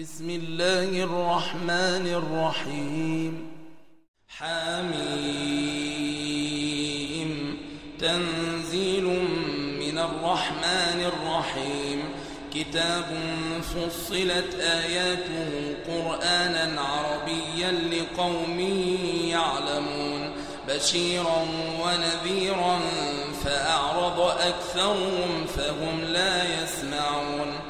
بسم الله الرحمن الرحيم. حميم. تنزيل من الرحمن الرحيم. كتاب فصلت آياته قرآنا عربيا لقوم يعلمون. بشيرا ونذيرا فأعرض أكثرهم فهم لا يسمعون.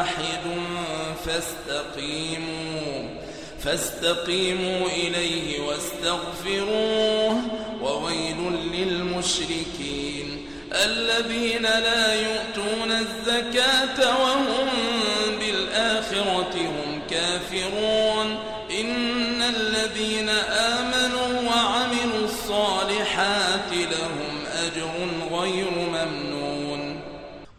واحد فاستقيموا فاستقيموا إليه واستغفروه وويل للمشركين الذين لا يؤتون الزكاة وهم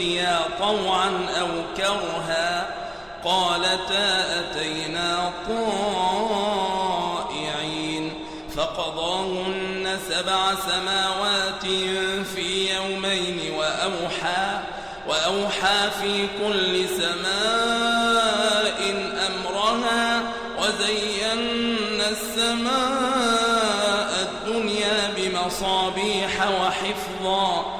ائتيا طوعا أو كرها قالتا أتينا طائعين فقضاهن سبع سماوات في يومين وأوحى وأوحى في كل سماء أمرها وزينا السماء الدنيا بمصابيح وحفظا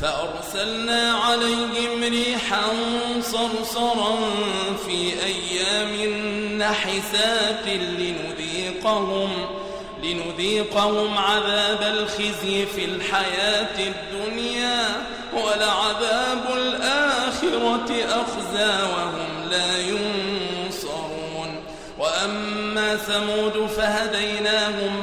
فأرسلنا عليهم ريحا صرصرا في أيام نحسات لنذيقهم لنذيقهم عذاب الخزي في الحياة الدنيا ولعذاب الآخرة أخزى وهم لا ينصرون. وأما ثمود فهديناهم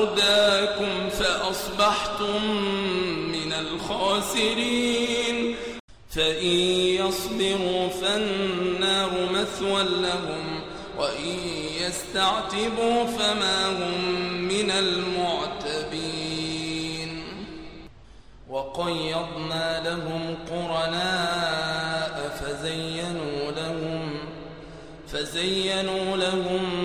أرداكم فأصبحتم من الخاسرين. فإن يصبروا فالنار مثوى لهم وإن يستعتبوا فما هم من المعتبين. وقيضنا لهم قرناء فزينوا لهم فزينوا لهم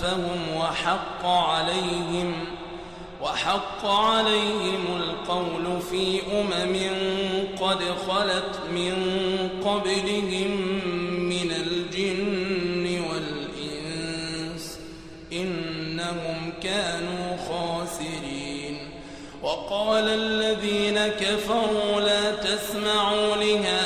خلفهم وحق عليهم وحق عليهم القول في أمم قد خلت من قبلهم من الجن والإنس إنهم كانوا خاسرين وقال الذين كفروا لا تسمعوا لهذا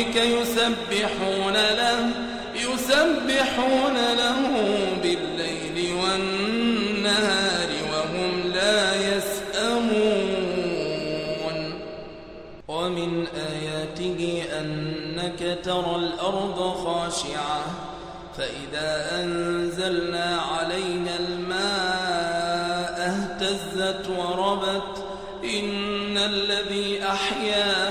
ربك يسبحون له يسبحون له بالليل والنهار وهم لا يسأمون. ومن آياته أنك ترى الأرض خاشعة فإذا أنزلنا عليها الماء اهتزت وربت إن الذي أحياها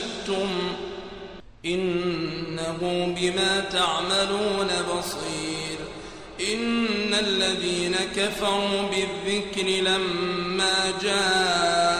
شئتم إنه بما تعملون بصير إن الذين كفروا بالذكر لما جاءهم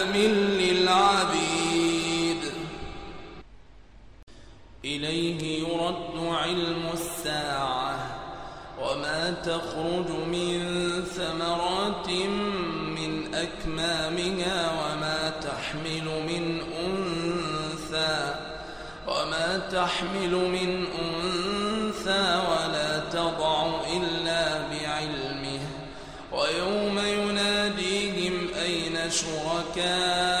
علم الساعة وما تخرج من ثمرات من أكمامها وما تحمل من أنثى وما تحمل من أنثى ولا تضع إلا بعلمه ويوم يناديهم أين شركائي